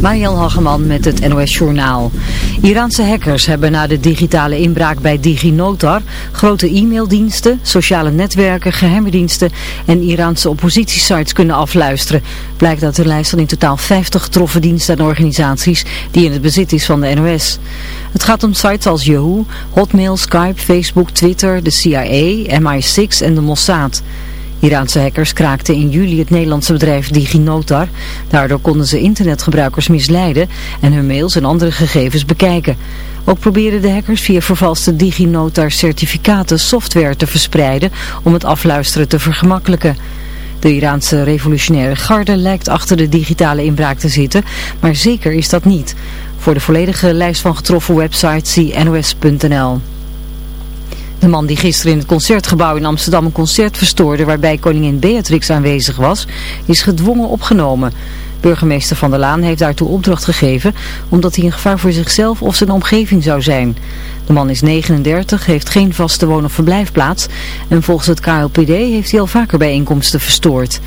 Mariel Hageman met het NOS Journaal. Iraanse hackers hebben na de digitale inbraak bij DigiNotar grote e-maildiensten, sociale netwerken, geheime diensten en Iraanse oppositiesites kunnen afluisteren. Blijkt uit de lijst van in totaal 50 getroffen diensten en organisaties die in het bezit is van de NOS. Het gaat om sites als Yahoo, Hotmail, Skype, Facebook, Twitter, de CIA, MI6 en de Mossad. Iraanse hackers kraakten in juli het Nederlandse bedrijf DigiNotar. Daardoor konden ze internetgebruikers misleiden en hun mails en andere gegevens bekijken. Ook probeerden de hackers via vervalste DigiNotar certificaten software te verspreiden om het afluisteren te vergemakkelijken. De Iraanse revolutionaire garde lijkt achter de digitale inbraak te zitten, maar zeker is dat niet. Voor de volledige lijst van getroffen websites zie nos.nl. De man die gisteren in het concertgebouw in Amsterdam een concert verstoorde waarbij koningin Beatrix aanwezig was, is gedwongen opgenomen. Burgemeester Van der Laan heeft daartoe opdracht gegeven omdat hij een gevaar voor zichzelf of zijn omgeving zou zijn. De man is 39, heeft geen vaste woon- of verblijfplaats en volgens het KLPD heeft hij al vaker bijeenkomsten verstoord.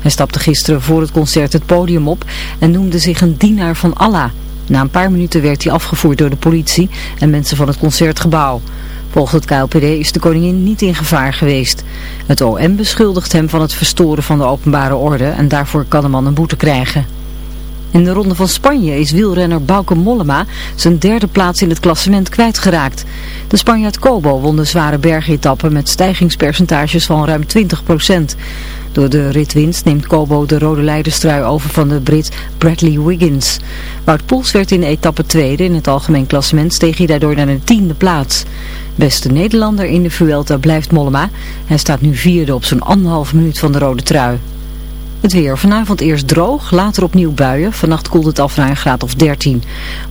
Hij stapte gisteren voor het concert het podium op en noemde zich een dienaar van Allah. Na een paar minuten werd hij afgevoerd door de politie en mensen van het concertgebouw. Volgens het KLPD is de koningin niet in gevaar geweest. Het OM beschuldigt hem van het verstoren van de openbare orde en daarvoor kan de man een boete krijgen. In de Ronde van Spanje is wielrenner Bauke Mollema zijn derde plaats in het klassement kwijtgeraakt. De Spanjaard Kobo won de zware bergetappen met stijgingspercentages van ruim 20%. Door de ritwinst neemt Kobo de rode leiderstrui over van de Brit Bradley Wiggins. Wout Poels werd in etappe tweede in het algemeen klassement steeg hij daardoor naar een tiende plaats. Beste Nederlander in de Vuelta blijft Mollema. Hij staat nu vierde op zo'n anderhalf minuut van de rode trui. Het weer. Vanavond eerst droog, later opnieuw buien. Vannacht koelt het af naar een graad of 13.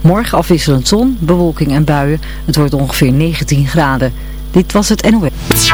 Morgen afwisselend zon, bewolking en buien. Het wordt ongeveer 19 graden. Dit was het NOS.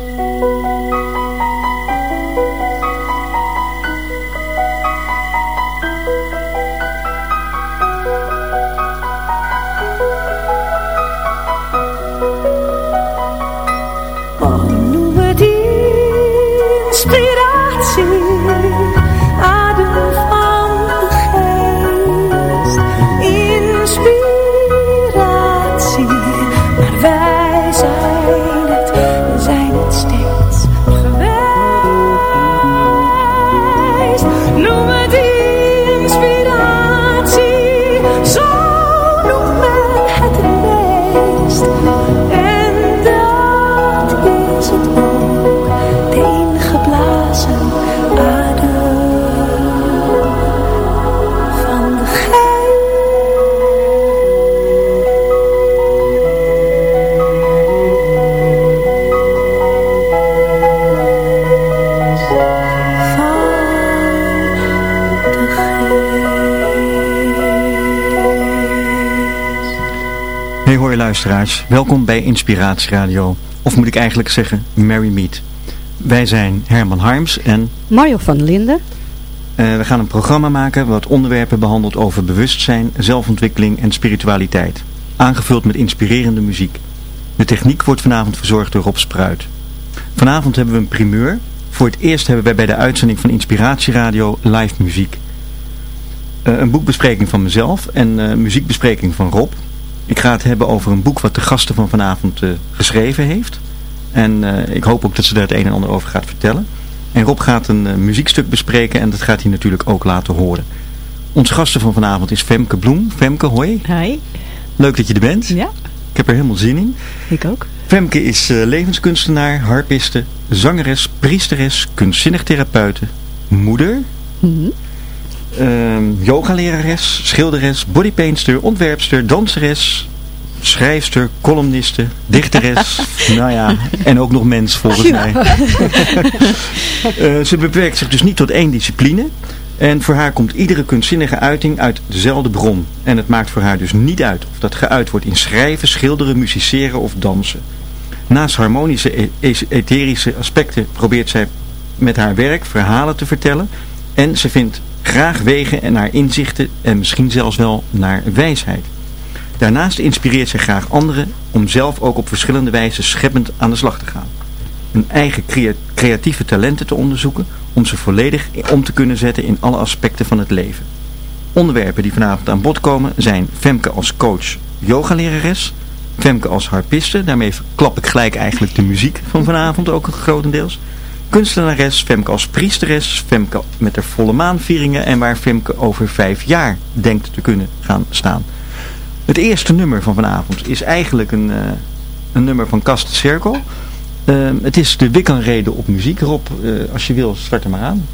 Luisteraars, welkom bij Inspiratie Radio. Of moet ik eigenlijk zeggen, Merry Meet. Wij zijn Herman Harms en... Mario van Linden. Uh, we gaan een programma maken wat onderwerpen behandelt over bewustzijn, zelfontwikkeling en spiritualiteit. Aangevuld met inspirerende muziek. De techniek wordt vanavond verzorgd door Rob Spruit. Vanavond hebben we een primeur. Voor het eerst hebben wij bij de uitzending van Inspiratie Radio live muziek. Uh, een boekbespreking van mezelf en uh, muziekbespreking van Rob. Ik ga het hebben over een boek wat de gasten van vanavond uh, geschreven heeft. En ik hoop ook dat ze daar het een en ander over gaat vertellen. En Rob gaat een muziekstuk bespreken en dat gaat hij natuurlijk ook laten horen. Onze gasten van vanavond is Femke Bloem. Femke, hoi. Hi. Leuk dat je er bent. Ja. Ik heb er helemaal zin in. Ik ook. Femke is levenskunstenaar, harpiste, zangeres, priesteres, kunstzinnig therapeute, moeder... Mm -hmm yogalerares, schilderes, bodypainster, ontwerpster, danseres, schrijfster, columniste, dichteres, nou ja, en ook nog mens volgens ja. mij. uh, ze beperkt zich dus niet tot één discipline. En voor haar komt iedere kunstzinnige uiting uit dezelfde bron. En het maakt voor haar dus niet uit of dat geuit wordt in schrijven, schilderen, musiceren of dansen. Naast harmonische, e etherische aspecten probeert zij met haar werk verhalen te vertellen. En ze vindt graag wegen naar inzichten en misschien zelfs wel naar wijsheid. Daarnaast inspireert zij graag anderen om zelf ook op verschillende wijzen scheppend aan de slag te gaan. Hun eigen creatieve talenten te onderzoeken om ze volledig om te kunnen zetten in alle aspecten van het leven. Onderwerpen die vanavond aan bod komen zijn Femke als coach yogalerares, Femke als harpiste, daarmee klap ik gelijk eigenlijk de muziek van vanavond ook grotendeels, kunstenares, Femke als priesteres, Femke met de volle maanvieringen en waar Femke over vijf jaar denkt te kunnen gaan staan. Het eerste nummer van vanavond is eigenlijk een, uh, een nummer van Kast Cirkel. Uh, het is de Wikkenrede op muziek. Rob, uh, als je wil, start er maar aan.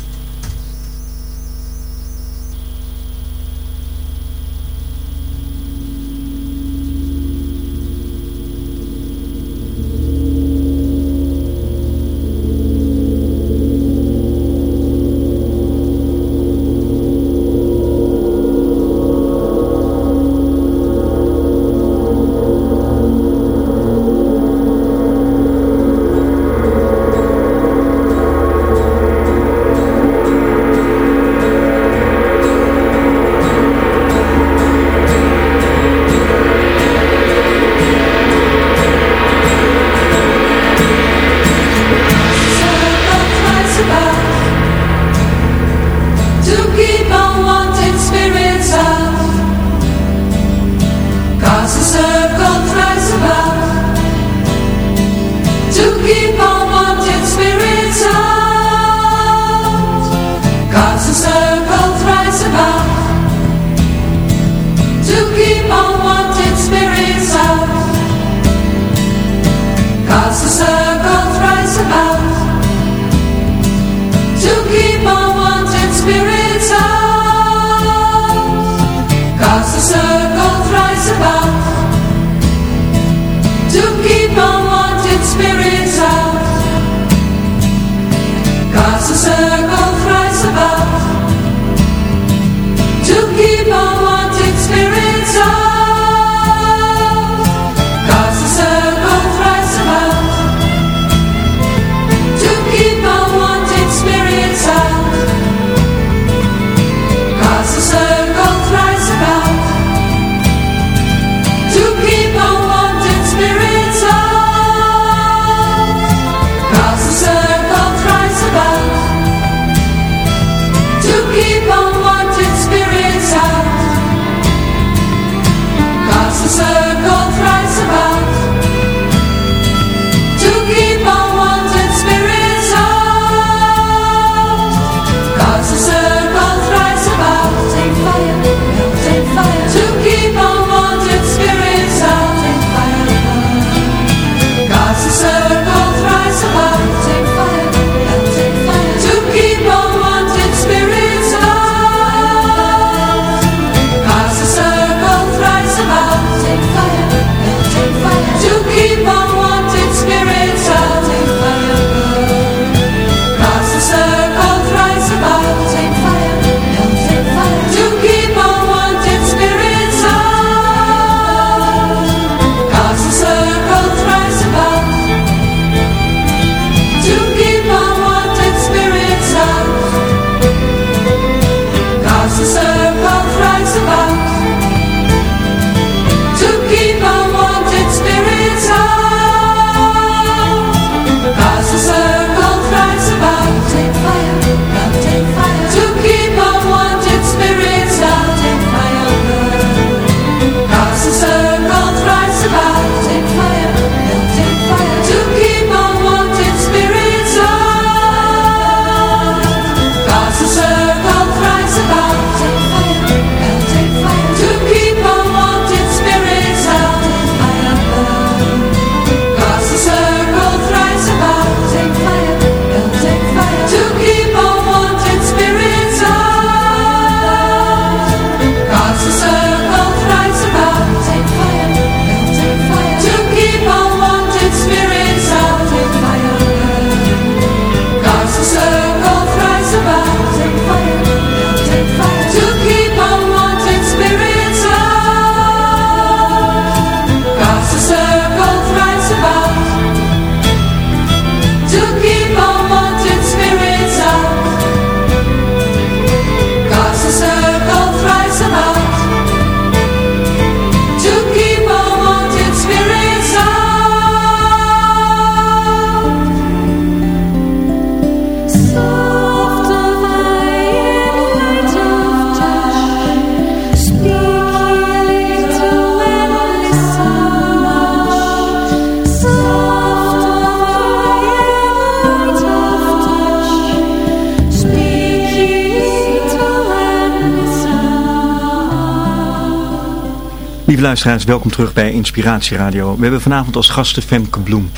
Luisteraars, welkom terug bij Inspiratie Radio. We hebben vanavond als gasten Femke Bloem.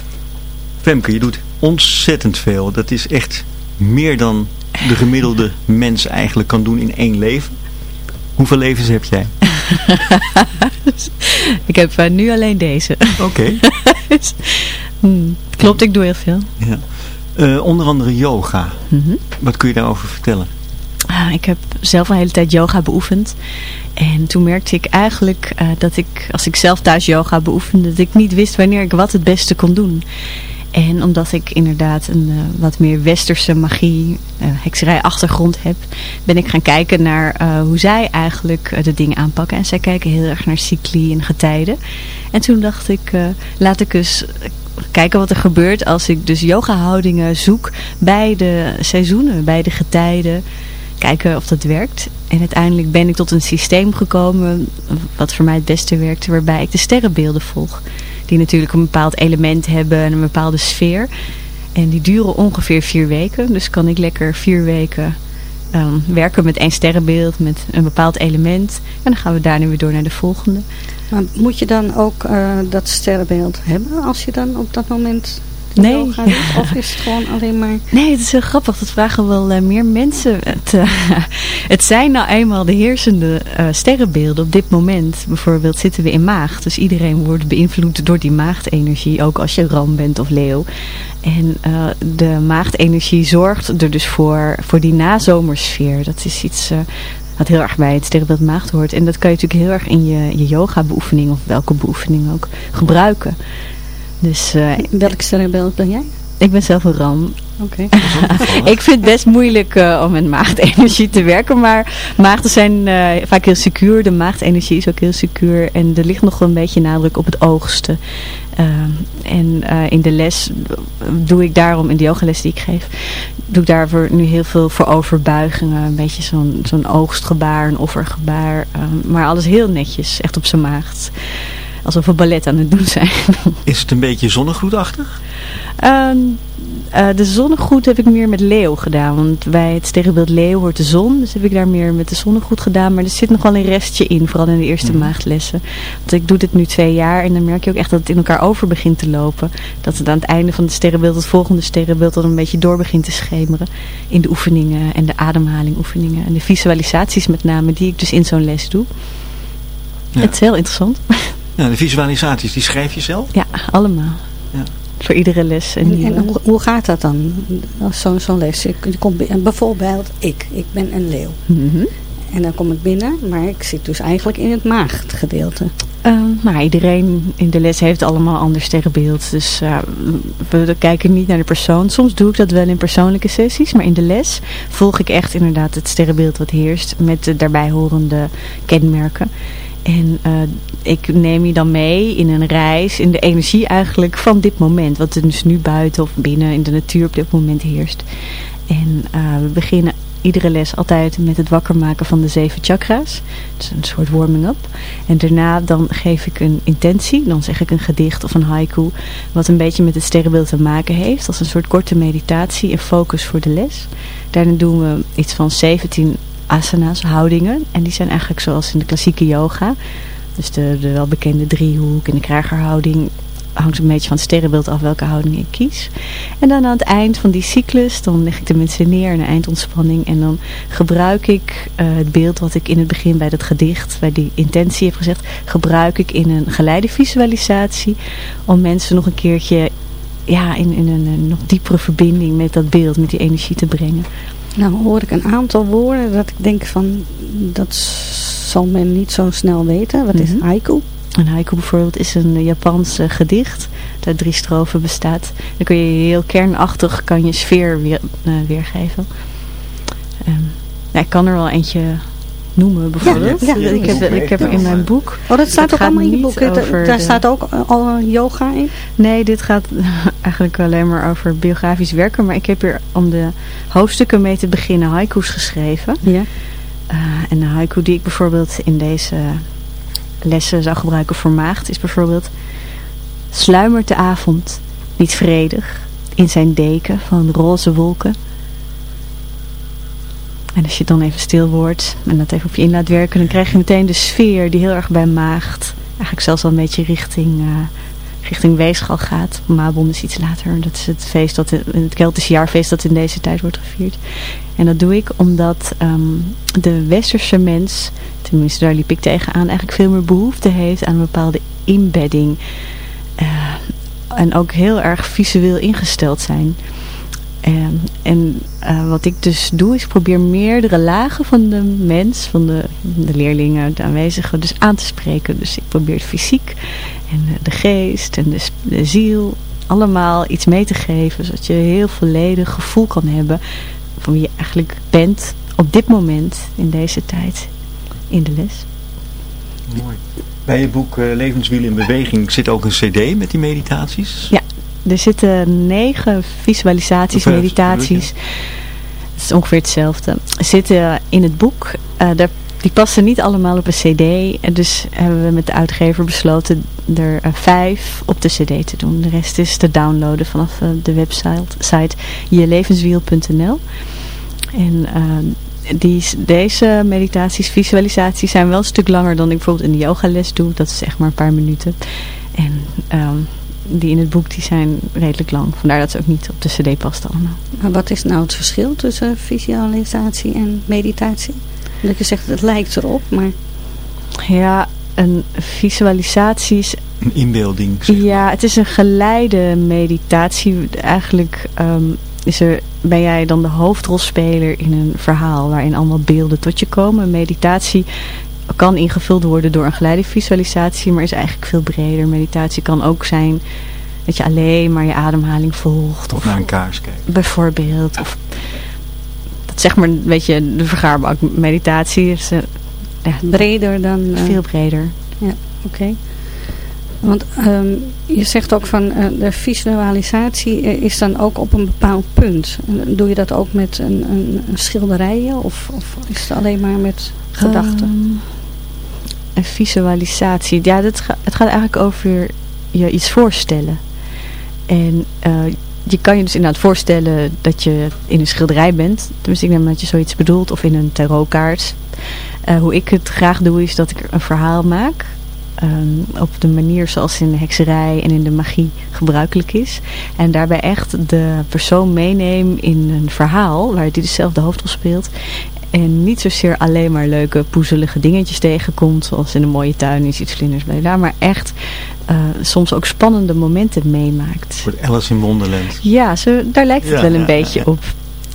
Femke, je doet ontzettend veel. Dat is echt meer dan de gemiddelde mens eigenlijk kan doen in één leven. Hoeveel levens heb jij? ik heb eh, nu alleen deze. Oké. Hmm, klopt, ik doe heel veel. Ja. Eh, onder andere yoga. Mhm. Wat kun je daarover vertellen? Ah, ik heb zelf een hele tijd yoga beoefend. En toen merkte ik eigenlijk eh, dat ik, als ik zelf thuis yoga beoefende, dat ik niet wist wanneer ik wat het beste kon doen. En omdat ik inderdaad een eh, wat meer westerse magie, uh, hekserij achtergrond heb, ben ik gaan kijken naar hoe zij eigenlijk de dingen aanpakken. En zij kijken heel erg naar cycli en getijden. En toen dacht ik, laat ik eens kijken wat er gebeurt als ik dus yoga houdingen zoek bij de seizoenen, bij de getijden kijken of dat werkt. En uiteindelijk ben ik tot een systeem gekomen wat voor mij het beste werkt, waarbij ik de sterrenbeelden volg. Die natuurlijk een bepaald element hebben en een bepaalde sfeer. En die duren ongeveer vier weken. Dus kan ik lekker vier weken um, werken met één sterrenbeeld, met een bepaald element. En dan gaan we daarna weer door naar de volgende. Maar moet je dan ook uh, dat sterrenbeeld hebben als je dan op dat moment nee. Of is het gewoon alleen maar... Nee, het is heel grappig. Dat vragen wel uh, meer mensen. Het, uh, het zijn nou eenmaal de heersende uh, sterrenbeelden op dit moment. Bijvoorbeeld zitten we in maagd. Dus iedereen wordt beïnvloed door die maagdenergie. Ook als je ram bent of leeuw. En de maagdenergie zorgt er dus voor, voor die nazomersfeer. Dat is iets wat heel erg bij het sterrenbeeld maagd hoort. En dat kan je natuurlijk heel erg in je, je yoga beoefening of welke beoefening ook gebruiken. Dus, uh, Welk sterrenbeeld ben jij? Ik ben zelf een ram. Oké. Okay. ik vind het best moeilijk uh, om met maagdenergie te werken, maar maagden zijn uh, vaak heel secuur. De maagdenergie is ook heel secuur en er ligt nog wel een beetje nadruk op het oogsten. Uh, en in de les doe ik daarom, in de yogales die ik geef, doe ik daarvoor nu heel veel voor overbuigingen. Een beetje zo'n zo'n oogstgebaar, een offergebaar, maar alles heel netjes, echt op zijn maagd alsof we ballet aan het doen zijn. Is het een beetje zonnegloedachtig? Um, uh, de zonnegoed heb ik meer met leeuw gedaan. Want bij het sterrenbeeld leeuw hoort de zon. Dus heb ik daar meer met de zonnegoed gedaan. Maar er zit nog wel een restje in. Vooral in de eerste mm. maagdlessen. Want ik doe dit nu twee jaar. En dan merk je ook echt dat het in elkaar over begint te lopen. Dat het aan het einde van het sterrenbeeld, het volgende sterrenbeeld, dan een beetje door begint te schemeren. In de oefeningen en de ademhaling oefeningen. En de visualisaties met name die ik dus in zo'n les doe. Ja. Het is heel interessant. Ja, de visualisaties, die schrijf je zelf? Ja, allemaal. Ja. Voor iedere les. En, en, en hoe, hoe, gaat dat dan, zo'n zo les? Ik, ik kom, bijvoorbeeld ik, ik ben een leeuw. Mm -hmm. En dan kom ik binnen, maar ik zit dus eigenlijk in het maagdgedeelte. Uh, maar iedereen in de les heeft allemaal een ander sterrenbeeld. Dus uh, we kijken niet naar de persoon. Soms doe ik dat wel in persoonlijke sessies. Maar in de les volg ik echt inderdaad het sterrenbeeld wat heerst. Met de daarbij horende kenmerken. En uh, ik neem je dan mee in een reis, in de energie eigenlijk van dit moment. Wat er dus nu buiten of binnen in de natuur op dit moment heerst. En uh, we beginnen iedere les altijd met het wakker maken van de zeven chakra's. Dus een soort warming-up. En daarna dan geef ik een intentie. Dan zeg ik een gedicht of een haiku. Wat een beetje met het sterrenbeeld te maken heeft. Als een soort korte meditatie en focus voor de les. Daarna doen we iets van 17 asana's, houdingen. En die zijn eigenlijk zoals in de klassieke yoga. Dus de, de welbekende driehoek en de krijgerhouding hangt een beetje van het sterrenbeeld af welke houding ik kies. En dan aan het eind van die cyclus, dan leg ik de mensen neer in een eindontspanning. En dan gebruik ik uh, het beeld wat ik in het begin bij dat gedicht, bij die intentie heb gezegd, gebruik ik in een geleide visualisatie. Om mensen nog een keertje ja, in, in een nog diepere verbinding met dat beeld, met die energie te brengen. Nou hoor ik een aantal woorden dat ik denk van, dat zal men niet zo snel weten. Wat mm -hmm. is haiku? Een haiku bijvoorbeeld is een Japans gedicht dat uit drie strofen bestaat. Dan kun je heel kernachtig kan je sfeer weer, uh, weergeven. Um, ja, ik kan er wel eentje noemen bijvoorbeeld. Ja, ja, ik, heb, ik heb in mijn boek. Oh, dat staat ook allemaal in je boek. Daar de... staat ook al yoga in? Nee, dit gaat eigenlijk alleen maar over biografisch werken. Maar ik heb hier om de hoofdstukken mee te beginnen haiku's geschreven. Ja. Uh, en de haiku die ik bijvoorbeeld in deze lessen zou gebruiken voor maagd is bijvoorbeeld... Sluimert de avond niet vredig in zijn deken van roze wolken... En als je dan even stil wordt en dat even op je in laat werken, dan krijg je meteen de sfeer die heel erg bij maagd eigenlijk zelfs al een beetje richting, uh, richting gaat. Mabon is iets later. Dat is het feest dat in het Keltische jaarfeest dat in deze tijd wordt gevierd. En dat doe ik omdat um, de westerse mens, tenminste daar liep ik tegenaan, eigenlijk veel meer behoefte heeft aan een bepaalde inbedding. Uh, en ook heel erg visueel ingesteld zijn. En, en uh, wat ik dus doe is probeer meerdere lagen van de mens, van de, de leerlingen, de aanwezigen, dus aan te spreken. Dus ik probeer fysiek en de geest en de, de ziel allemaal iets mee te geven. Zodat je heel volledig gevoel kan hebben van wie je eigenlijk bent op dit moment in deze tijd in de les. Mooi. Bij je boek uh, Levenswiel in Beweging zit ook een cd met die meditaties? Ja, er zitten negen visualisaties, meditaties. Het is ongeveer hetzelfde. Zitten in het boek. Uh, daar, die passen niet allemaal op een cd. Dus hebben we met de uitgever besloten er uh, vijf op de cd te doen. De rest is te downloaden vanaf uh, de website site jelevenswiel.nl. En die, deze meditaties, visualisaties zijn wel een stuk langer dan ik bijvoorbeeld in de yogales doe. Dat is echt maar een paar minuten. En um, die in het boek die zijn redelijk lang. Vandaar dat ze ook niet op de cd past allemaal. Maar wat is nou het verschil tussen visualisatie en meditatie? Dat je zegt het lijkt erop, maar... Ja, een visualisatie is... Een inbeelding. Ja, het is een geleide meditatie. Eigenlijk um, is er, ben jij dan de hoofdrolspeler in een verhaal waarin allemaal beelden tot je komen. meditatie kan ingevuld worden door een geleide visualisatie, maar is eigenlijk veel breder. Meditatie kan ook zijn dat je alleen maar je ademhaling volgt. Of, naar een kaars kijkt. Bijvoorbeeld. Of, dat zeg maar, weet je, de vergaarbak meditatie is uh, ja, breder dan... Uh, veel breder. Ja, oké. Okay. Want um, je zegt ook van uh, de visualisatie is dan ook op een bepaald punt. Doe je dat ook met een, een, een schilderijen of, of, is het alleen maar met gedachten? Um, visualisatie. Ja, ga, het gaat eigenlijk over je iets voorstellen. En uh, je kan je dus inderdaad voorstellen dat je in een schilderij bent. Tenminste, ik neem dat je zoiets bedoelt. Of in een tarotkaart. Uh, hoe ik het graag doe is dat ik een verhaal maak. Um, op de manier zoals in de hekserij en in de magie gebruikelijk is. En daarbij echt de persoon meeneem in een verhaal waar die dezelfde hoofdrol speelt. En niet zozeer alleen maar leuke poezelige dingetjes tegenkomt. Zoals in een mooie tuin is iets vlinders bij daar. Maar echt uh, soms ook spannende momenten meemaakt. Voor Alice in Wonderland. Ja, zo, daar lijkt het ja, wel een ja, beetje ja. op.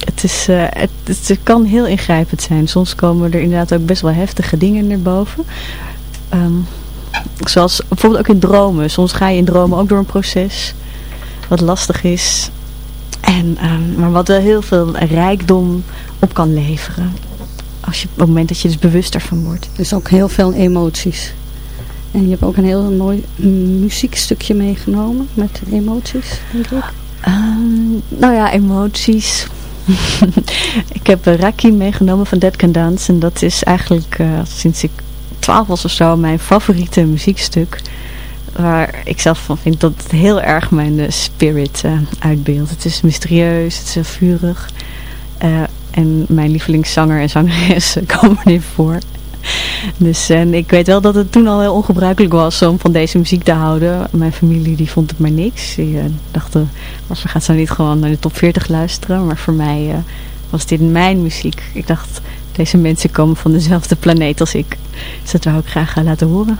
Het, is, uh, het, het, kan heel ingrijpend zijn. Soms komen er inderdaad ook best wel heftige dingen naar boven. Um, zoals bijvoorbeeld ook in dromen. Soms ga je in dromen ook door een proces. Wat lastig is. En, um, maar wat wel heel veel rijkdom op kan leveren. Als je, op het moment dat je dus bewust ervan wordt. Dus ook heel veel emoties. En je hebt ook een heel mooi muziekstukje meegenomen met emoties, denk ik. Um, nou ja, emoties. ik heb Raki meegenomen van Dead Can Dance. En dat is eigenlijk uh, sinds ik 12 was of zo mijn favoriete muziekstuk. Waar ik zelf van vind dat het heel erg mijn uh, spirit uh, uitbeeldt. Het is mysterieus, het is heel vurig. En mijn lievelingszanger en zangeres komen erin voor. Dus en ik weet wel dat het toen al heel ongebruikelijk was om van deze muziek te houden. Mijn familie die vond het maar niks. Die uh, dachten, we gaat zo niet gewoon naar de top 40 luisteren. Maar voor mij uh, was dit mijn muziek. Ik dacht, deze mensen komen van dezelfde planeet als ik. Dus dat wou ik graag uh, laten horen.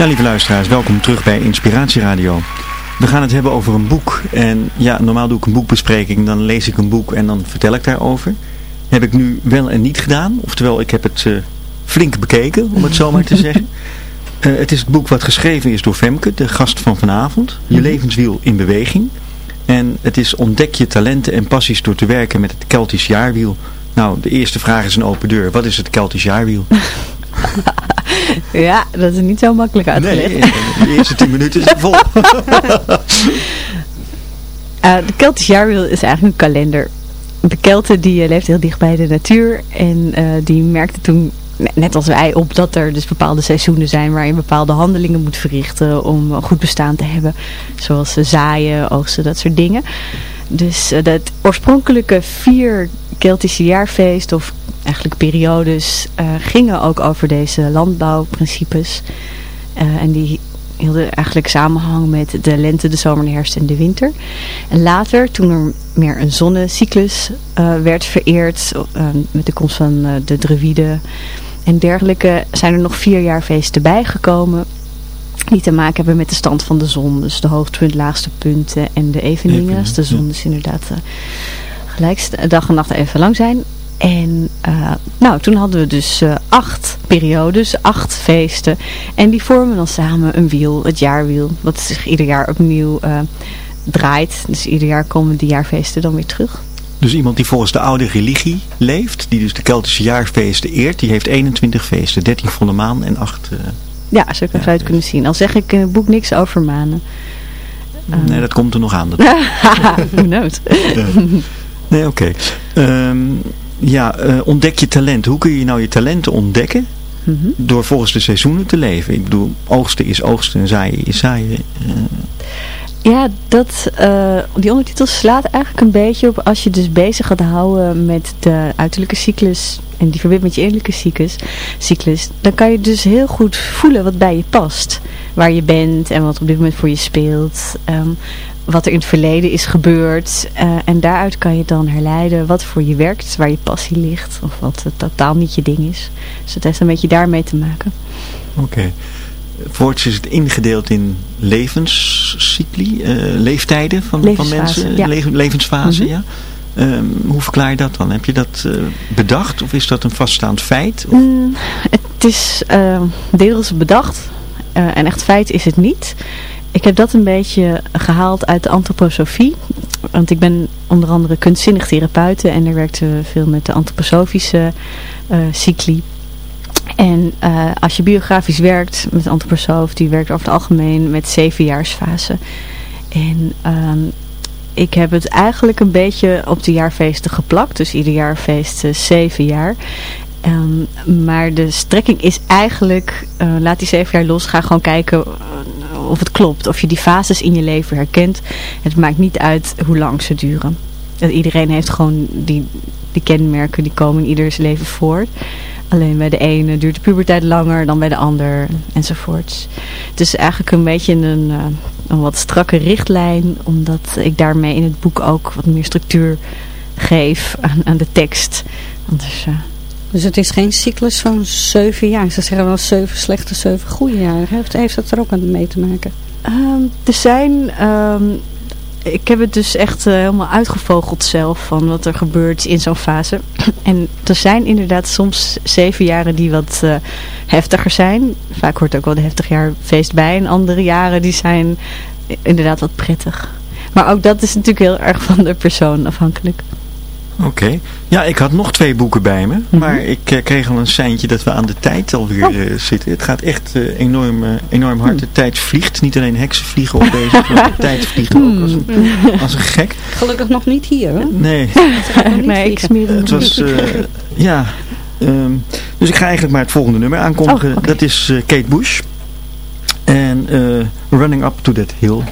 Ja, lieve luisteraars, welkom terug bij Inspiratieradio. We gaan het hebben over een boek. En ja, normaal doe ik een boekbespreking, dan lees ik een boek en dan vertel ik daarover. Heb ik nu wel en niet gedaan. Oftewel, ik heb het uh, flink bekeken, om het zo maar te zeggen. Uh, het is het boek wat geschreven is door Femke, de gast van vanavond. Je mhm. levenswiel in beweging. En het is ontdek je talenten en passies door te werken met het Keltisch jaarwiel. Nou, de eerste vraag is een open deur. Wat is het Keltisch jaarwiel? ja, dat is niet zo makkelijk uitgelegd. Nee, de eerste tien minuten is vol. uh, de Keltisch jaarwiel is eigenlijk een kalender. De Kelten die uh, leeft heel dicht bij de natuur en uh, die merkte toen net als wij op dat er dus bepaalde seizoenen zijn waar je bepaalde handelingen moet verrichten om een goed bestaan te hebben. Zoals zaaien, oogsten, dat soort dingen. Dus dat oorspronkelijke vier Keltische jaarfeest of eigenlijk periodes uh, gingen ook over deze landbouwprincipes. Uh, en die hielden eigenlijk samenhang met de lente, de zomer, de herfst en de winter. En later, toen er meer een zonnecyclus uh, werd vereerd, met de komst van de druïden en dergelijke, zijn er nog vier jaarfeesten bijgekomen die te maken hebben met de stand van de zon. Dus de hoogtepunt, laagste punten en de eveningen. De zon dus inderdaad gelijk dag en nacht even lang zijn. En uh, nou, toen hadden we dus uh, acht periodes, acht feesten. En die vormen dan samen een wiel, het jaarwiel. Wat zich ieder jaar opnieuw uh, draait. Dus ieder jaar komen die jaarfeesten dan weer terug. Dus iemand die volgens de oude religie leeft, die dus de Keltische jaarfeesten eert, die heeft 21 feesten. 13 volle maan en 8... ja, zo kan je het kunnen zien. Al zeg ik in het boek niks over manen. Nee, dat komt er nog aan. Who knows? Nee, oké. Okay. Um, ja, uh, ontdek je talent. Hoe kun je nou je talenten ontdekken? Mm -hmm. Door volgens de seizoenen te leven. Ik bedoel, oogsten is oogsten en zaaien is zaaien. Uh. Ja, dat, uh, die ondertitel slaat eigenlijk een beetje op als je dus bezig gaat houden met de uiterlijke cyclus en die verbindt met je innerlijke cyclus, cyclus, dan kan je dus heel goed voelen wat bij je past. Waar je bent en wat op dit moment voor je speelt. Um, wat er in het verleden is gebeurd. Uh, en daaruit kan je dan herleiden wat voor je werkt, waar je passie ligt. Of wat totaal niet je ding is. Dus het heeft een beetje daarmee te maken. Oké. Okay. Voorts is het ingedeeld in levenscycli, uh, leeftijden van, van mensen, ja. Le levensfase. Mm -hmm. ja. Um, hoe verklaar je dat dan? Heb je dat uh, bedacht of is dat een vaststaand feit? Mm, het is uh, deels bedacht uh, en echt feit is het niet. Ik heb dat een beetje gehaald uit de antroposofie. Want ik ben onder andere kunstzinnig therapeut en er werkte veel met de antroposofische uh, cycli. En uh, als je biografisch werkt met een antroposoof, die werkt over het algemeen met zevenjaarsfase. En um, ik heb het eigenlijk een beetje op de jaarfeesten geplakt. Dus ieder jaarfeest uh, zeven jaar. Um, maar de strekking is eigenlijk, laat die zeven jaar los, ga gewoon kijken of het klopt. Of je die fases in je leven herkent. Het maakt niet uit hoe lang ze duren. Dat iedereen heeft gewoon die, die kenmerken, die komen in ieders leven voort. Alleen bij de ene duurt de puberteit langer dan bij de ander enzovoorts. Het is eigenlijk een beetje een, uh, een wat strakke richtlijn. Omdat ik daarmee in het boek ook wat meer structuur geef aan, aan de tekst. Anders... Uh, dus het is geen cyclus van zeven jaar. Ze zeggen wel zeven slechte, zeven goede jaren. Heeft, heeft dat er ook aan mee te maken? Um, er zijn... Um, ik heb het dus echt uh, helemaal uitgevogeld zelf van wat er gebeurt in zo'n fase. En er zijn inderdaad soms zeven jaren die wat uh, heftiger zijn. Vaak hoort ook wel de heftig jaar feest bij. En andere jaren die zijn inderdaad wat prettig. Maar ook dat is natuurlijk heel erg van de persoon afhankelijk. Oké. Ja, ik had nog twee boeken bij me. Mhm. Maar ik uh, kreeg al een seintje dat we aan de tijd alweer oh. uh, zitten. Het gaat echt uh, enorm, enorm hard. De tijd vliegt. Niet alleen heksen vliegen op deze, maar de tijd vliegt ook als een, mhm. als een gek. Gelukkig nog niet hier, hè? Nee. nee, ik smeer het was, ja. Um, dus ik ga eigenlijk maar het volgende nummer aankondigen. Oh, okay. Dat is Kate Bush. En Running Up to That Hill.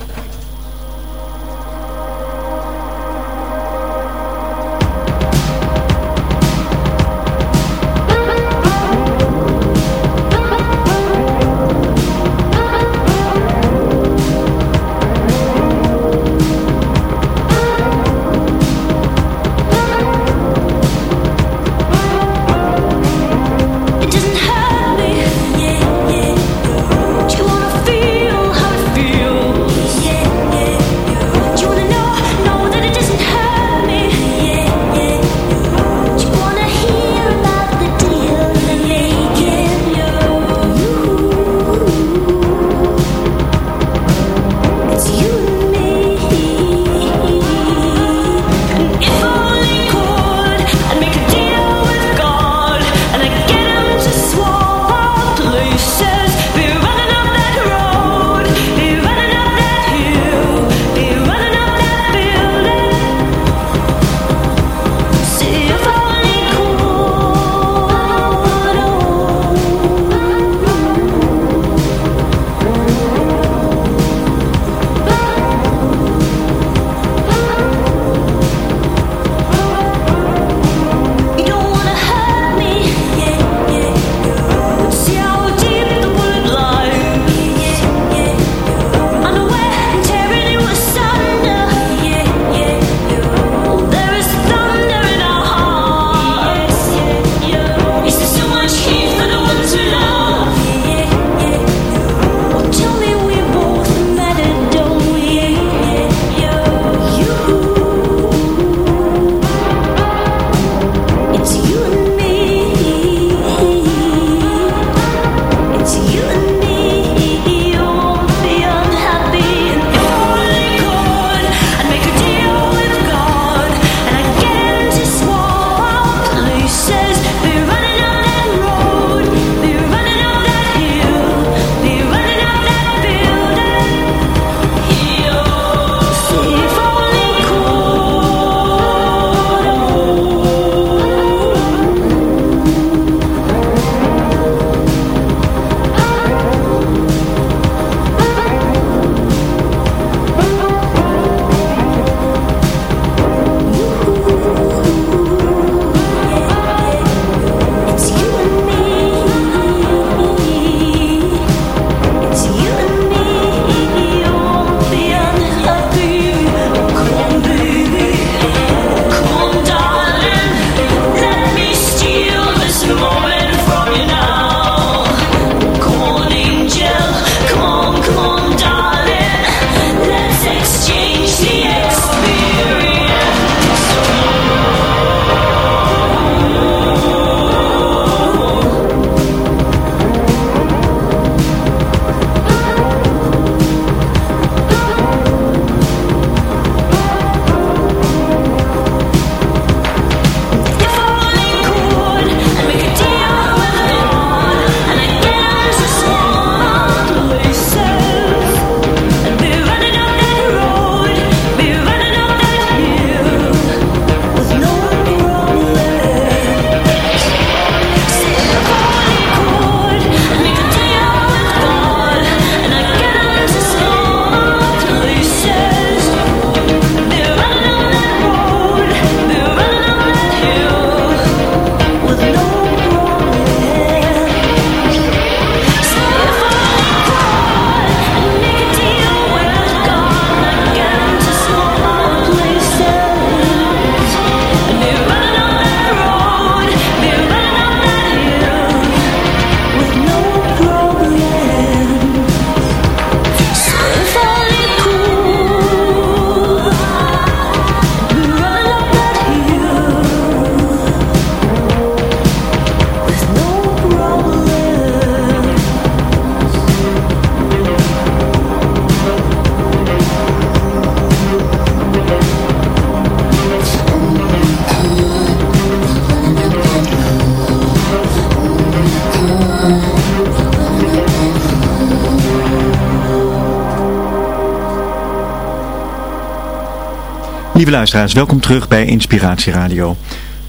Lieve luisteraars, welkom terug bij Inspiratie Radio.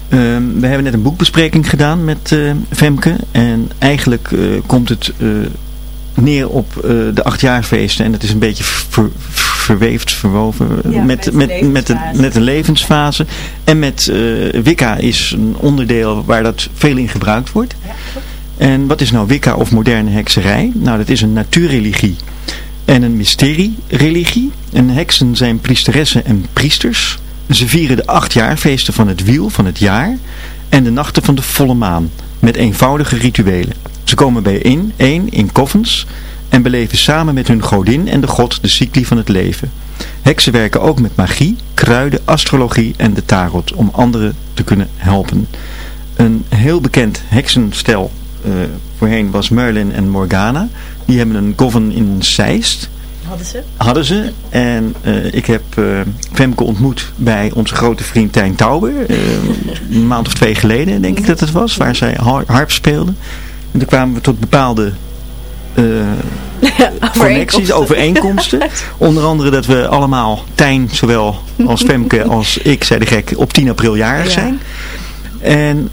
Ehm, we hebben net een boekbespreking gedaan met eh, Femke. En eigenlijk eh, komt het eh, neer op de achtjaarfeesten. En het is een beetje ver- verweefd, verwoven Ja, met, met met, de met, de, levensfase. met de levensfase. En met Wicca is een onderdeel waar dat veel in gebruikt wordt. En wat is nou Wicca of moderne hekserij? Nou, dat is een natuurreligie en een mysteriereligie. En heksen zijn priesteressen en priesters. Ze vieren de achtjaarfeesten van het wiel van het jaar en de nachten van de volle maan met eenvoudige rituelen. Ze komen bijeen, één in koffens en beleven samen met hun godin en de god de cycli van het leven. Heksen werken ook met magie, kruiden, astrologie en de tarot om anderen te kunnen helpen. Een heel bekend heksenstel eh, voorheen was Merlin en Morgana. Die hebben een goven in Zeist. Hadden ze? Hadden ze. En eh, ik heb eh, Femke ontmoet bij onze grote vriend Tijn Tauber. eh, een maand of twee geleden denk ik dat het was. Waar zij har- harp speelde. En toen kwamen we tot bepaalde connecties, overeenkomsten. Onder andere dat we allemaal, Tijn zowel als Femke als ik, zei de gek, op 10 april jarig Ja. zijn. En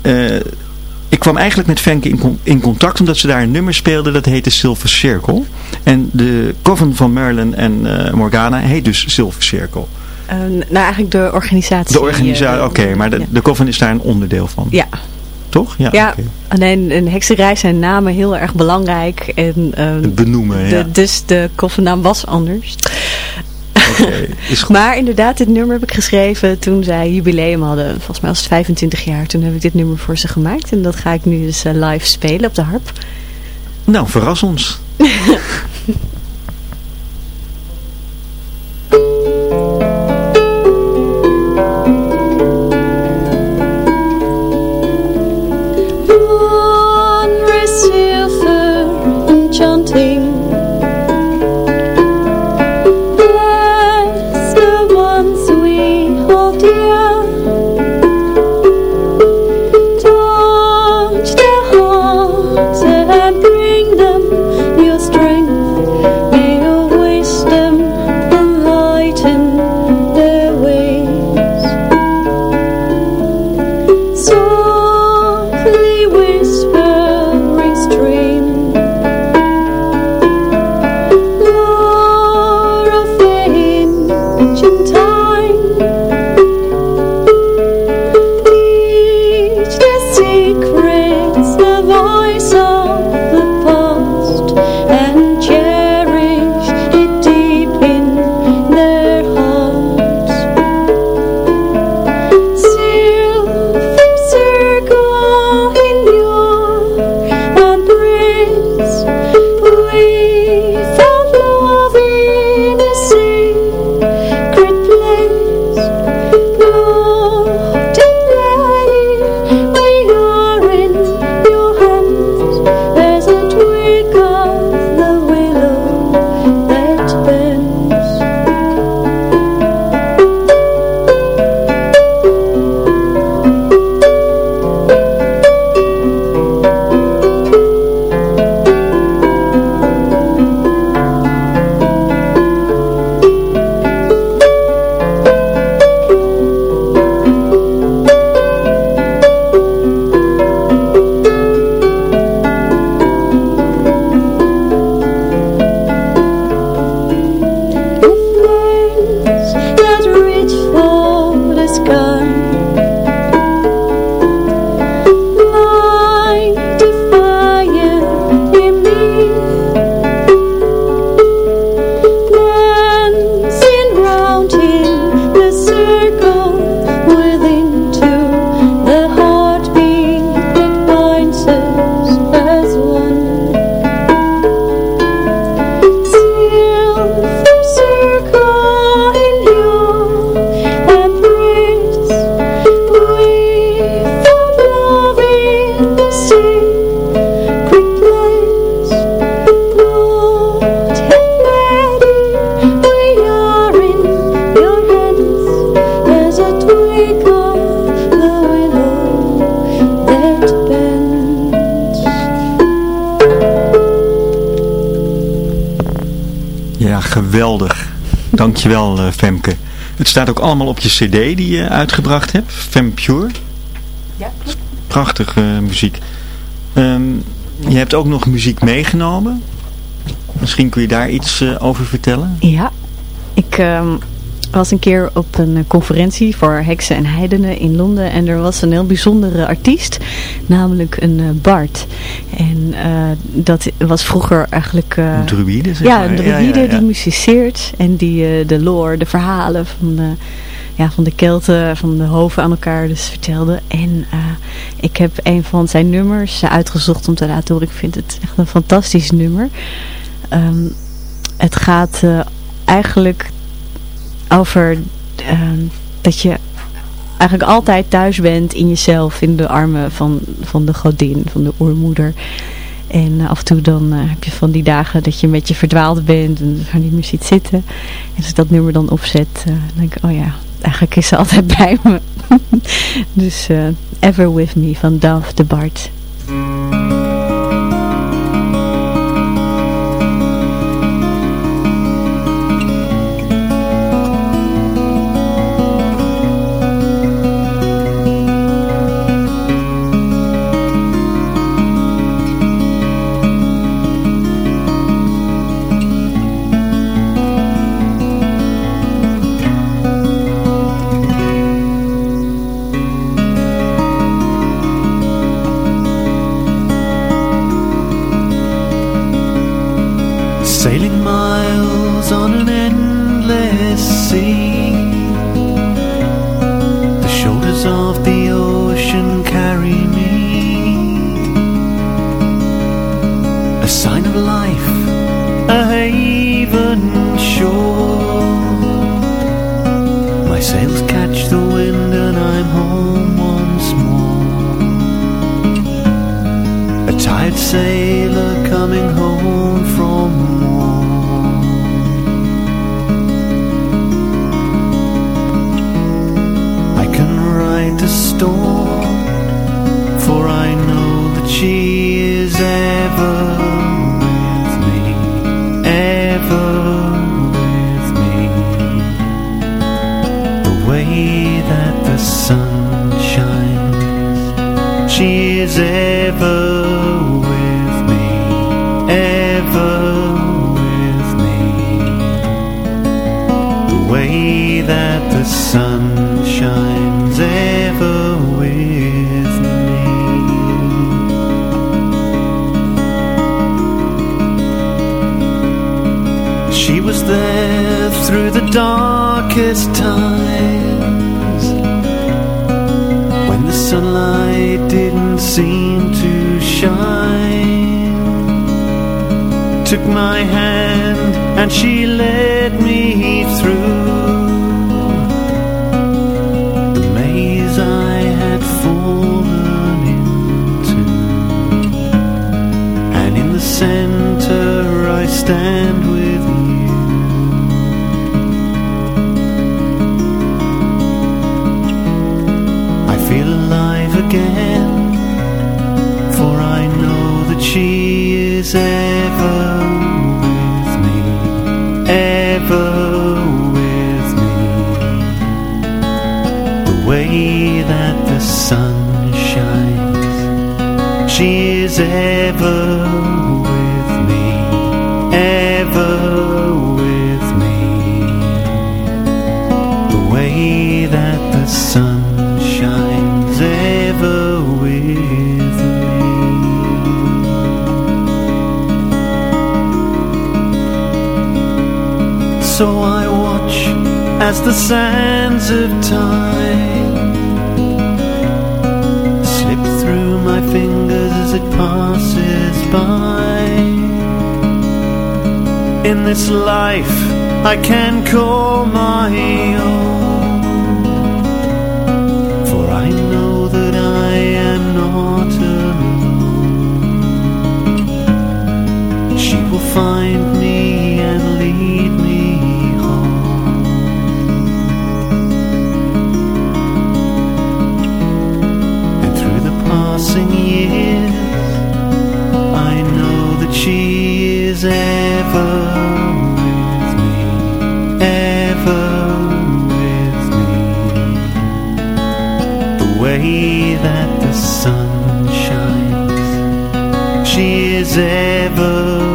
ik kwam eigenlijk met Femke in, con- in contact omdat ze daar een nummer speelde dat heette Silver Circle. En de coven van Merlin en eh, Morgana heet dus Silver Circle. Eh, nou, eigenlijk de organisatie. De organisatie, eh, oké, maar de, ja. de coven is daar een onderdeel van. Ja. Toch? Ja, Ja, oké. alleen in hekserij zijn namen heel erg belangrijk. En, ehm, Het benoemen, ja. de, dus de koffernaam was anders. is goed. Maar inderdaad, dit nummer heb ik geschreven toen zij jubileum hadden. Volgens mij was het 25 jaar. Toen heb ik dit nummer voor ze gemaakt. En dat ga ik nu dus eh, live spelen op de harp. Nou, verras ons. Dankjewel uh, Femke. Het staat ook allemaal op je cd die je uitgebracht hebt, Femme Pure. Ja. Prachtige eh, muziek. Ehm, je hebt ook nog muziek meegenomen. Misschien kun je daar iets eh, over vertellen? Ja, ik ehm, was een keer op een eh, conferentie voor heksen en heidenen in Londen. En er was een heel bijzondere artiest, namelijk een uh, Bart. En dat was vroeger eigenlijk... een druïde, zeg ja, maar. een druïde die musiceert en die de lore, de verhalen van de ja, van de Kelten, van de hoven aan elkaar dus vertelde. En ik heb een van zijn nummers uitgezocht om te laten horen. Ik vind het echt een fantastisch nummer. Ehm, het gaat uh, eigenlijk over ehm, dat je eigenlijk altijd thuis bent in jezelf, in de armen van, van de godin, van de oermoeder. En af en toe dan uh, heb je van die dagen dat je een beetje verdwaald bent en gewoon niet meer ziet zitten. En als ik dat nummer dan opzet, dan denk ik, oh ja, eigenlijk is ze altijd bij me. dus Ever With Me van Dove de Bart. took my hand and she led me through. The maze I had fallen into. And in the center I stand with you. I feel alive again. ever with me, ever with me. The way that the sun shines ever with me. So I watch as the sands of time can call my own. For I know that I am not alone. She will find is ever with me, ever with me. The way that the sun shines, she is ever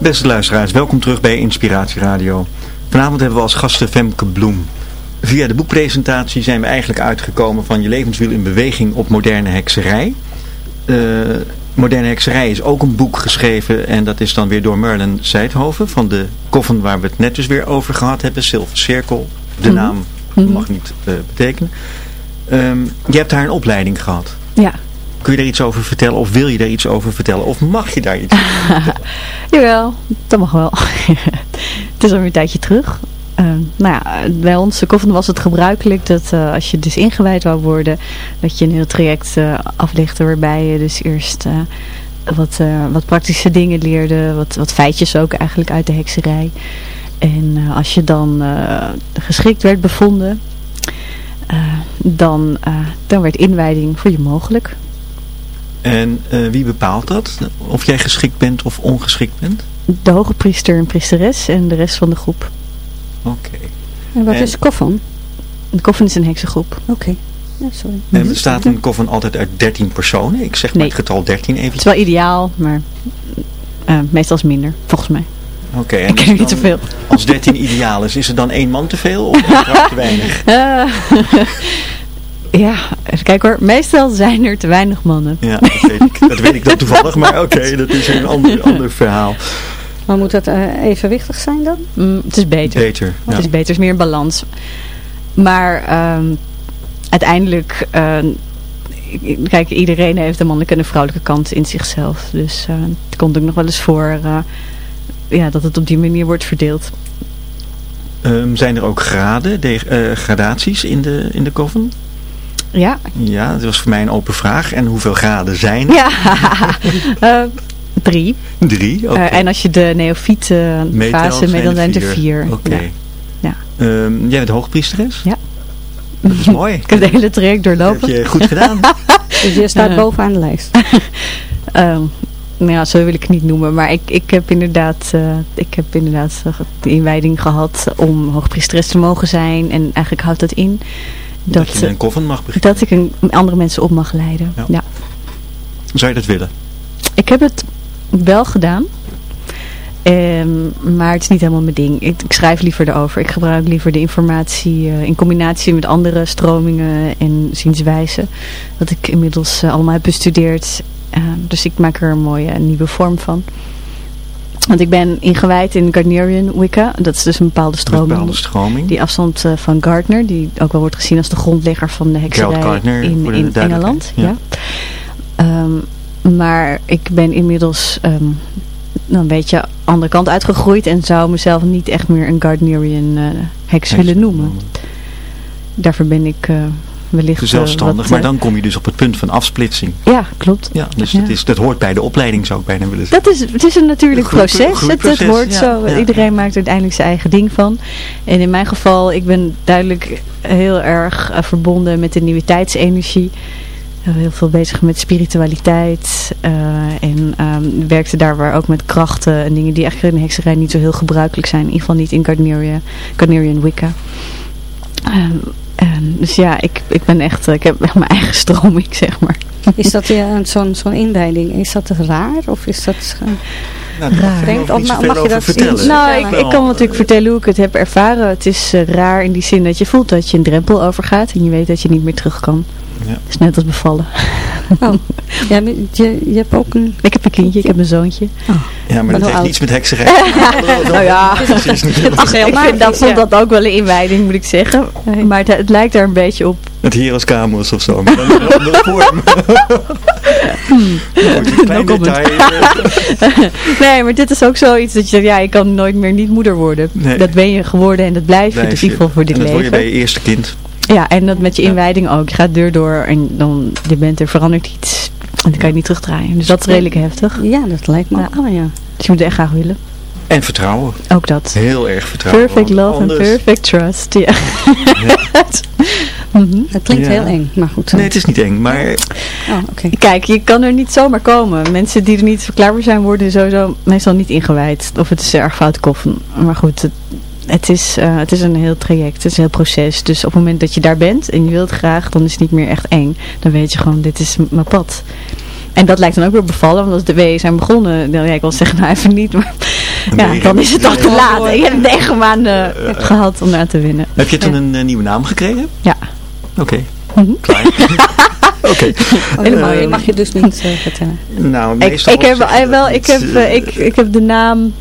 Beste luisteraars, welkom terug bij Inspiratie Radio. Vanavond hebben we als gasten Femke Bloem. Via de boekpresentatie zijn we eigenlijk uitgekomen van Je levenswiel in beweging op moderne hekserij. Eh, moderne hekserij is ook een boek geschreven en dat is dan weer door Merlin Seidhoven van de koffen waar we het net dus weer over gehad hebben, Silver Circle. De Mhm. naam mag niet eh, betekenen. Ehm, je hebt daar een opleiding gehad. Ja. Kun je daar iets over vertellen of wil je daar iets over vertellen of mag je daar iets over Jawel, dat mag wel. het is alweer een tijdje terug. Eh, nou ja, bij onze koffen was het gebruikelijk dat eh, als je dus ingewijd wou worden, dat je een heel traject eh, aflegde waarbij je dus eerst eh, wat, wat praktische dingen leerde, wat, wat feitjes ook eigenlijk uit de hekserij. En als je dan geschikt werd bevonden, dan, dan werd inwijding voor je mogelijk. En eh, wie bepaalt dat? Of jij geschikt bent of ongeschikt bent? De hoge priester en priesteres en de rest van de groep. Oké. En wat En- is koffan? De koffen is een heksengroep. Oké. Ja, sorry. En bestaat een koffen altijd uit 13 personen? Ik zeg maar Nee. het getal 13 Het is even. wel ideaal, maar eh, meestal is minder, volgens mij. Oké. en Ik ken niet dan- zoveel. Als 13 ideaal is, is er dan één man te veel of te weinig? Eh, ja, even kijken hoor. Meestal zijn er te weinig mannen. Ja, dat weet ik, dat weet ik dan toevallig, maar oké, dat is een ander, ander verhaal. Maar moet dat eh, evenwichtig zijn dan? Mm, het is beter. Beter. Het is beter, het is meer een balans. Maar ehm, uiteindelijk, ehm, kijk, iedereen heeft een mannelijke en een vrouwelijke kant in zichzelf. Dus eh, het komt ook nog wel eens voor eh, ja, dat het op die manier wordt verdeeld. Ehm, zijn er ook graden, de, eh, gradaties in de, in de koffen? Ja, Ja, dat was voor mij een open vraag. En hoeveel graden zijn er? ja. Eh, drie. Drie, oké. Eh, en als je de neofiete Meetelt fase meet, dan zijn het er vier. Oké. Ja. Ja. Ehm, jij bent hoogpriesteres? Ja. Dat is mooi. Ik heb het hele traject Dat doorlopen. heb je goed gedaan. Dus je staat Eh. bovenaan de lijst. Ehm, nou ja, zo wil ik het niet noemen. Maar ik, ik heb inderdaad, eh, ik heb inderdaad eh, de inwijding gehad om hoogpriesteres te mogen zijn. En eigenlijk houdt dat in Dat, dat, je een koffen mag beginnen. dat ik een, andere mensen op mag leiden. Ja. Ja. Zou je dat willen? Ik heb het wel gedaan. Ehm, maar het is niet helemaal mijn ding. Ik, ik schrijf liever erover. Ik gebruik liever de informatie eh, in combinatie met andere stromingen en zienswijzen. Wat ik inmiddels eh, allemaal heb bestudeerd. Ehm, dus ik maak er een mooie nieuwe vorm van. Want ik ben ingewijd in Gardnerian Wicca. Dat is dus een bepaalde Een stroming. bepaalde stroming. Die afstand eh, van Gardner, die ook wel wordt gezien als de grondlegger van de hekserij Gardner, in, in. Engeland. Ja. Ja. Ehm, maar ik ben inmiddels ehm, een beetje andere kant uitgegroeid en zou mezelf niet echt meer een Gardnerian eh, heks willen noemen. Daarvoor ben ik eh, wellicht... Eh, zelfstandig, wat, maar eh, dan kom je dus op het punt van afsplitsing. Ja, klopt. Ja, dus Ja. Dat, is, dat hoort bij de opleiding zou ik bijna willen zeggen. Dat is, het is een natuurlijk proces. Het, het hoort ja, zo. ja. Iedereen maakt uiteindelijk zijn eigen ding van. En in mijn geval, ik ben duidelijk heel erg eh, verbonden met de nieuwiteitsenergie. Eh, Heel veel bezig met spiritualiteit. eh, en ehm, werkte daar waar ook met krachten en dingen die eigenlijk in de hekserij niet zo heel gebruikelijk zijn. In ieder geval niet in Gardnerian, Gardnerian Wicca. En dus ja, ik, ik ben echt, ik heb echt mijn eigen stroming, zeg maar. Is dat ja, zo'n zo'n inwijding, is dat raar? Of is dat... eh, Nou, Raar. mag je dat vertellen. Nou, ik, ik kan natuurlijk vertellen hoe ik het heb ervaren. Het is eh, raar in die zin dat je voelt dat je een drempel overgaat en je weet dat je niet meer terug kan. Ja. Het is net als bevallen. Oh, ja, je, je hebt ook een... Ik heb een kindje, ik heb een zoontje. Ja, maar Maar dat heeft oud? niets met hekserij. nou ja, Precies niet. Ach, ik vind dat, vond dat ook wel een inwijding moet ik zeggen. Maar het, het lijkt daar een beetje op. Het Hieros Camus of zo, maar dan in een andere vorm. Goed, een klein No comment. detail. eh, nee, maar dit is ook zoiets dat je zegt, ja, ik kan nooit meer niet moeder worden. Nee. Dat ben je geworden en dat blijf je. blijf Dus in ieder geval voor dit en dat word je leven. bij je eerste kind. Ja, en dat met je Ja. inwijding ook. Je gaat deur door en dan je bent er, verandert iets. En dan kan je niet terugdraaien. Dus dat is redelijk heftig. Ja, dat lijkt me Ja. ook wel, ja. Dus je moet echt graag willen. En vertrouwen. Ook dat. Heel erg vertrouwen. Perfect love anders- and perfect trust. Ja. Mhm. Het klinkt Ja. heel eng, maar goed. Nee, het is niet eng, maar Oh, oké. Kijk, je kan er niet zomaar komen. Mensen die er niet voor klaar voor zijn, worden sowieso meestal niet ingewijd. Of het is erg fout koffen. Maar goed, het, het, is, eh, het is een heel traject. Het is een heel proces. Dus op het moment dat je daar bent en je wilt graag, dan is het niet meer echt eng. Dan weet je gewoon, dit is mijn pad. En dat lijkt dan ook weer bevallen, want als de weeën zijn begonnen, dan ja, ik wil zeggen, nou even niet, maar ja, Nee, dan is het al te laat. Ik heb negen maanden gehad om daar te winnen. heb je toen een eh, nieuwe naam gekregen? Ja. Oké, Mhm. klaar. Oké. Helemaal, Eh, je mag je dus niet vertellen. Nou, Ik, meestal ik, heb, je eh, wel, ik, heb, ik, ik heb de naam...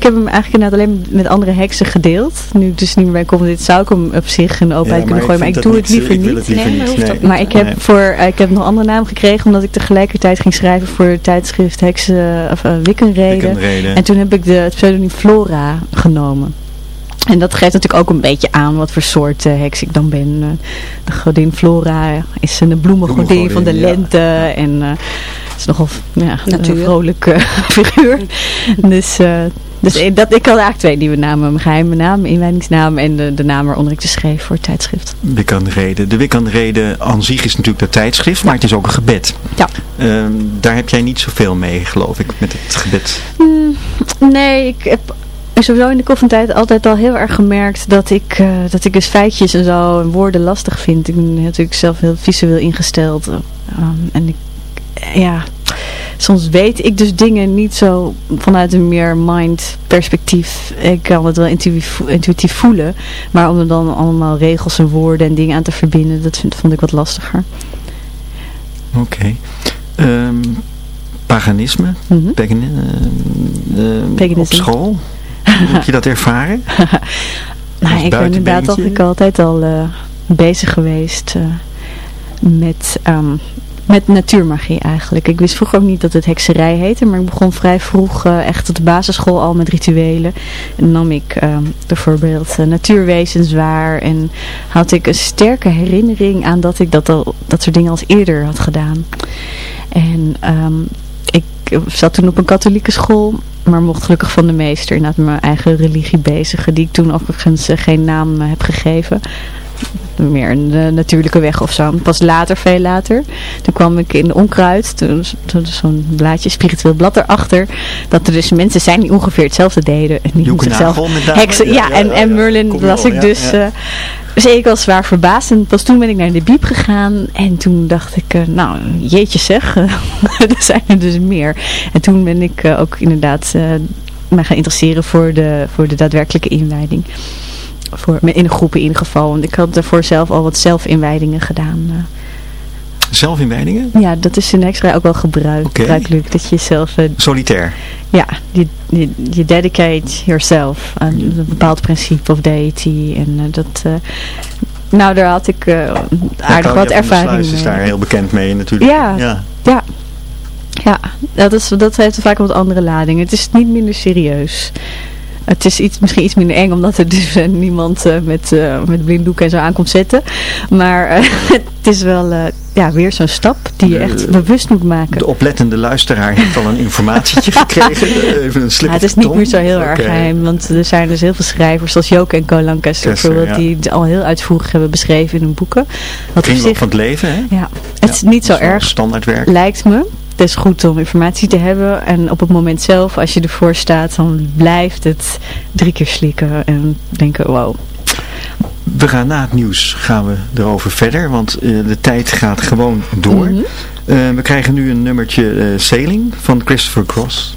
Ik heb hem eigenlijk inderdaad alleen met andere heksen gedeeld. Nu ik dus niet meer bij kom, dit zou ik hem op zich in de openheid ja, kunnen gooien. Maar ik doe het liever Ik wil niet. het liever Nee, maar niet. hoeft nee. ook Maar ik heb, Nee. voor, eh, ik heb nog een andere naam gekregen omdat ik tegelijkertijd ging schrijven voor het tijdschrift Heksen of uh. Wickenreden. En toen heb ik de, het pseudoniem Flora genomen. En dat geeft natuurlijk ook een beetje aan wat voor soort eh, heks ik dan ben. De godin Flora is een bloemengodin van de ja. lente. En eh is nogal ja, een vrolijke figuur. Dus, eh, dus ik- dat, ik had eigenlijk twee nieuwe namen. Mijn geheime naam, mijn inwijdingsnaam en de, de naam waaronder ik dus schreef voor het tijdschrift. Wiccanreden. De Wiccanreden aan zich is natuurlijk dat tijdschrift, maar het is ook een gebed. Ja. Ehm, daar heb jij niet zoveel mee, geloof ik, met het gebed. Hmm, nee, ik heb sowieso in de koffietijd altijd al heel erg gemerkt dat ik, eh, dat ik dus feitjes en zo en woorden lastig vind. Ik ben natuurlijk zelf heel visueel ingesteld. eh, um, en ik, ja, soms weet ik dus dingen niet zo vanuit een meer mind perspectief. Ik kan het wel intuïtief, intuïtief voelen, maar om er dan allemaal regels en woorden en dingen aan te verbinden, dat vind, vond ik wat lastiger. Oké. Ehm, paganisme? Mhm. Pagan, eh, eh, op school? heb je dat ervaren? Nou, ik ben inderdaad buitenbeentje? al, ik altijd al eh, bezig geweest eh, met, ehm, met natuurmagie eigenlijk. Ik wist vroeger ook niet dat het hekserij heette, maar ik begon vrij vroeg eh, echt op de basisschool al met rituelen. En nam ik ehm, bijvoorbeeld eh, natuurwezens waar en had ik een sterke herinnering aan dat ik dat, al, dat soort dingen als eerder had gedaan. En ehm, ik zat toen op een katholieke school, maar mocht gelukkig van de meester inderdaad mijn eigen religie bezigen, die ik toen overigens eh, geen naam heb gegeven. Meer een eh, natuurlijke weg of zo. Pas later, veel later, toen kwam ik in de onkruid, toen toen zo'n blaadje, spiritueel blad erachter, dat er dus mensen zijn die ongeveer hetzelfde deden. En die zichzelf heksen. Ja, Ja, ja, en, ja, en. Merlin las ik dus... eh, dus ik was zwaar verbaasd en pas toen ben ik naar de biep gegaan en toen dacht ik, eh, nou jeetje zeg, er zijn er dus meer. En toen ben ik ook inderdaad eh me gaan interesseren voor de, voor de daadwerkelijke inwijding. Voor, in een groep in ieder geval, want ik had daarvoor zelf al wat zelfinwijdingen gedaan. eh. Zelfinwijdingen? Ja, dat is in extra ook wel gebruik, gebruikelijk, dat je zelf, eh, Solitair. ja, je, je, je dedicate yourself aan een bepaald principe of deity en eh, dat... nou, daar had ik aardig wat ervaring Sluis is mee. daar heel bekend mee natuurlijk. Ja. ja. Ja, ja dat, is, dat heeft vaak wat andere lading. Het is niet minder serieus. Het is iets, misschien iets minder eng, omdat er dus eh, niemand eh, met, eh met blinddoek en zo aankomt zetten. Maar het is wel ja, weer zo'n stap die je echt bewust moet maken. De oplettende luisteraar heeft al een informatietje gekregen. Even een slip Ja, het is niet meer zo heel erg geheim, want er zijn dus heel veel schrijvers zoals Joke en Co Lancaster Kester, bijvoorbeeld, ja. die het al heel uitvoerig hebben beschreven in hun boeken. Wat op Kringloop zich, van het leven, hè? ja, het is niet zo erg Standaardwerk. lijkt me. Het is goed om informatie te hebben. En op het moment zelf, als je ervoor staat, dan blijft het drie keer slikken. En denken, wow. We gaan na het nieuws gaan we erover verder, want eh, de tijd gaat gewoon door. Mhm. Eh, we krijgen nu een nummertje eh, Sailing van Christopher Cross.